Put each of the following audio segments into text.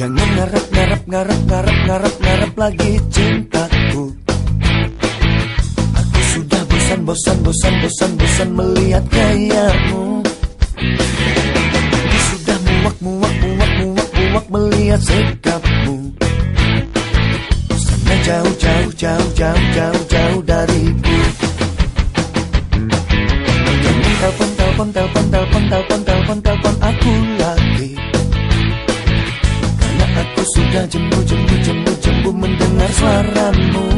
Jangan ngarep ngarep ngarep ngarep ngarep ngarep lagi cintaku. Aku sudah bosan bosan bosan bosan bosan melihat gayamu Aku sudah muak muak muak muak muak melihat sikapmu. Sana jauh jauh jauh jauh jauh jauh dariku. Jangan telepon telepon telepon telepon telepon telepon telepon aku lagi Aku sudah jemu jemu jemu jemu mendengar suaramu.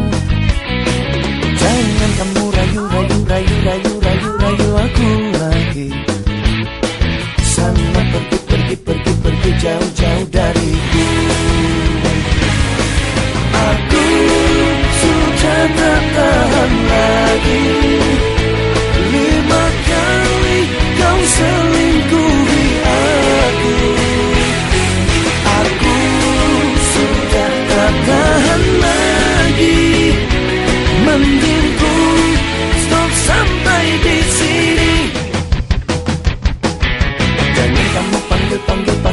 panggil panggil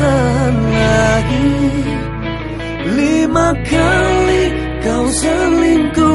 datang lagi Lima kali kau selingkuh.